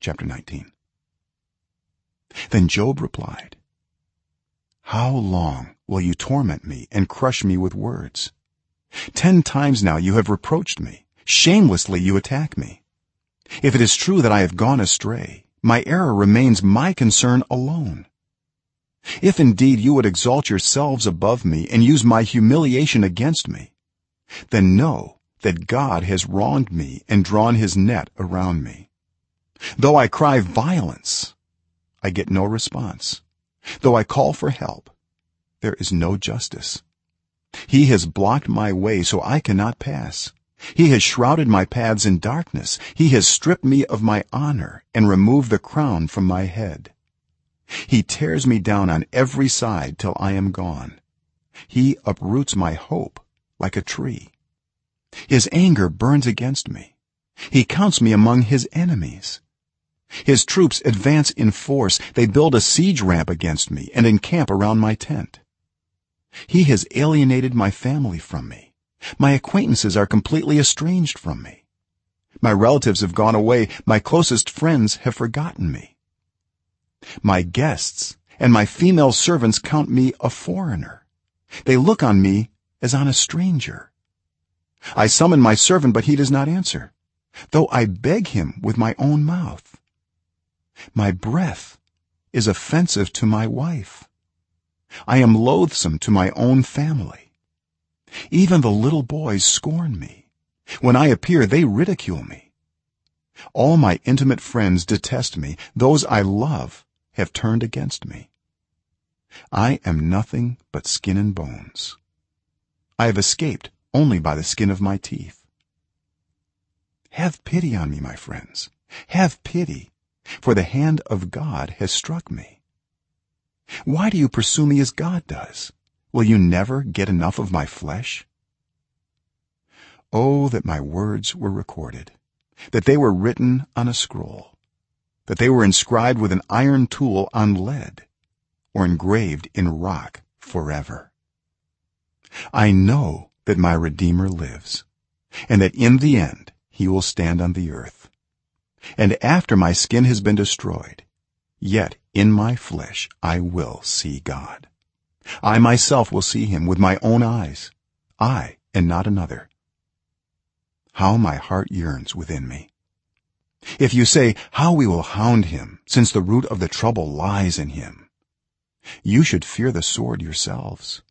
chapter 19 then job replied how long will you torment me and crush me with words? 10 times now you have reproached me. Shamelessly you attack me. If it is true that i have gone astray my error remains my concern alone. If indeed you would exalt yourselves above me and use my humiliation against me then know that god has wronged me and drawn his net around me though i cry violence i get no response. Though i call for help there is no justice. He has blocked my way so i cannot pass. He has shrouded my paths in darkness. He has stripped me of my honor and removed the crown from my head. He tears me down on every side till i am gone. He uproots my hope like a tree. His anger burns against me. He counts me among his enemies his troops advance in force. They build a siege ramp against me and encamp around my tent. He has alienated my family from me. My acquaintances are completely estranged from me. My relatives have gone away. My closest friends have forgotten me. My guests and my female servants count me a foreigner. They look on me as on a stranger. I summon my servant but he does not answer though i beg him with my own mouth my breath is offensive to my wife. I am loathsome to my own family. Even the little boys scorn me. When i appear they ridicule me. All my intimate friends detest me. Those i love have turned against me. I am nothing but skin and bones. I have escaped only by the skin of my teeth. Have pity on me my friends. Have pity for the hand of god has struck me. Why do you pursue me as god does? Will you never get enough of my flesh? Oh that my words were recorded that they were written on a scroll that they were inscribed with an iron tool on lead or engraved in rock forever. I know that my redeemer lives and that in the end he will stand on the earth and after my skin has been destroyed yet in my flesh i will see god. I myself will see him with my own eyes i and not another. How my heart yearns within me. If you say how we will hound him since the root of the trouble lies in him you should fear the sword yourselves.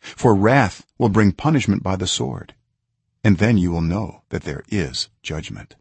For wrath will bring punishment by the sword and then you will know that there is judgment